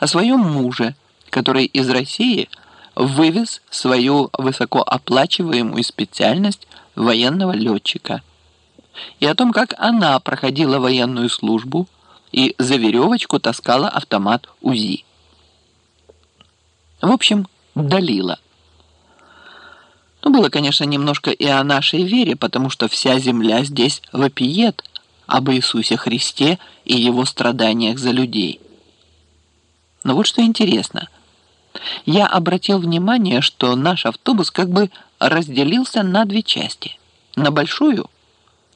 о своем муже, который из России вывез свою высокооплачиваемую специальность военного летчика, и о том, как она проходила военную службу и за веревочку таскала автомат УЗИ. В общем, Далила. Ну, было, конечно, немножко и о нашей вере, потому что вся земля здесь вопиет об Иисусе Христе и его страданиях за людей. Но вот что интересно. Я обратил внимание, что наш автобус как бы разделился на две части. На большую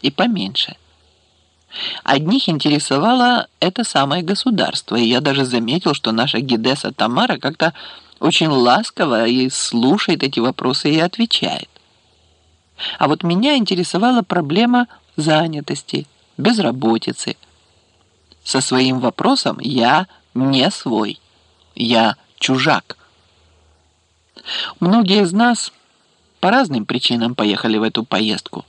и поменьше. Одних интересовало это самое государство, и я даже заметил, что наша гидеса Тамара как-то очень ласково и слушает эти вопросы и отвечает. А вот меня интересовала проблема занятости, безработицы. Со своим вопросом я не свой, я чужак. Многие из нас по разным причинам поехали в эту поездку.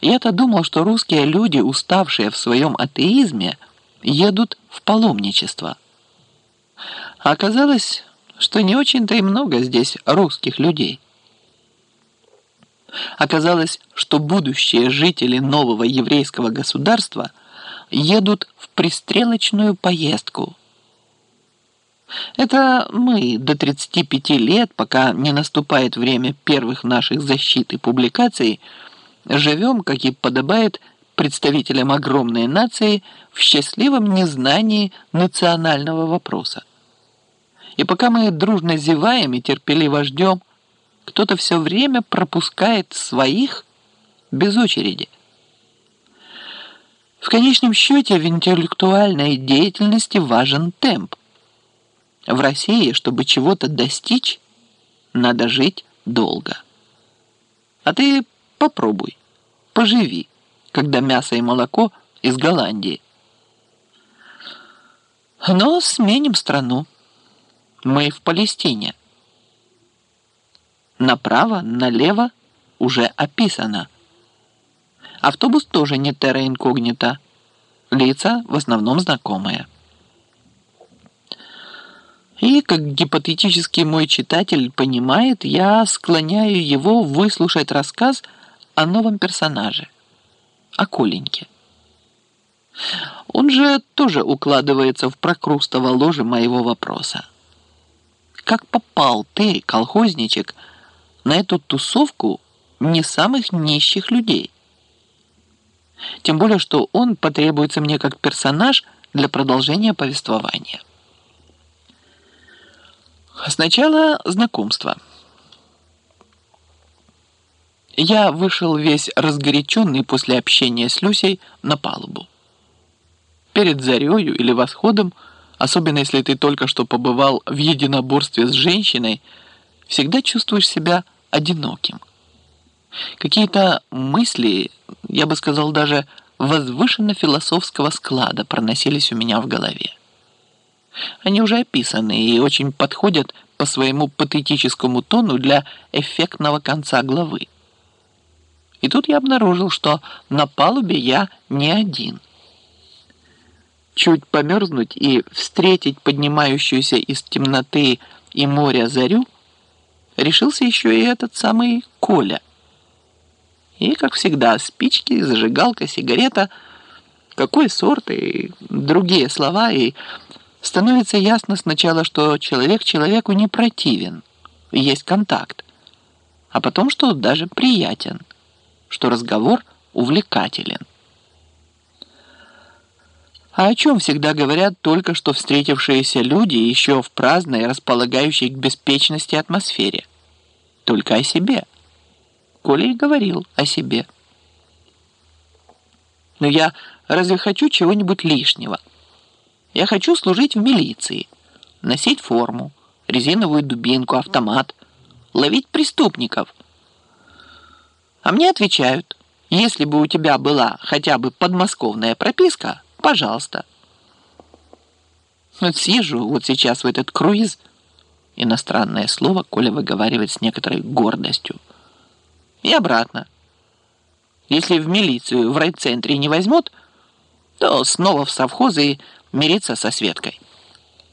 Я-то думал, что русские люди, уставшие в своем атеизме, едут в паломничество. А оказалось, что не очень-то и много здесь русских людей. Оказалось, что будущие жители нового еврейского государства едут в пристрелочную поездку. Это мы до 35 лет, пока не наступает время первых наших защит и публикаций, живем, как и подобает представителям огромной нации, в счастливом незнании национального вопроса. И пока мы дружно зеваем и терпеливо ждем, кто-то все время пропускает своих без очереди. В конечном счете в интеллектуальной деятельности важен темп. В России, чтобы чего-то достичь, надо жить долго. А ты попробуй, поживи, когда мясо и молоко из Голландии. Но сменим страну. Мы в Палестине. Направо, налево уже описано. Автобус тоже не терра инкогнита. Лица в основном знакомые. И, как гипотетически мой читатель понимает, я склоняю его выслушать рассказ о новом персонаже, о Коленьке. Он же тоже укладывается в прокрустово ложе моего вопроса. Как попал ты, колхозничек, на эту тусовку не самых нищих людей? Тем более, что он потребуется мне как персонаж для продолжения повествования. Сначала знакомство. Я вышел весь разгоряченный после общения с Люсей на палубу. Перед зарею или восходом – особенно если ты только что побывал в единоборстве с женщиной, всегда чувствуешь себя одиноким. Какие-то мысли, я бы сказал даже возвышенно-философского склада проносились у меня в голове. Они уже описаны и очень подходят по своему патетическому тону для эффектного конца главы. И тут я обнаружил, что на палубе я не один – чуть померзнуть и встретить поднимающуюся из темноты и моря зарю, решился еще и этот самый Коля. И, как всегда, спички, зажигалка, сигарета, какой сорт и другие слова, и становится ясно сначала, что человек человеку не противен, есть контакт, а потом, что даже приятен, что разговор увлекателен. А о чем всегда говорят только что встретившиеся люди еще в праздной, располагающей к беспечности атмосфере? Только о себе. Коля и говорил о себе. Но я разве хочу чего-нибудь лишнего? Я хочу служить в милиции, носить форму, резиновую дубинку, автомат, ловить преступников. А мне отвечают, если бы у тебя была хотя бы подмосковная прописка, Пожалуйста. Вот съезжу вот сейчас в этот круиз. Иностранное слово Коля выговаривает с некоторой гордостью. И обратно. Если в милицию в райцентре не возьмут, то снова в совхоз и мириться со Светкой.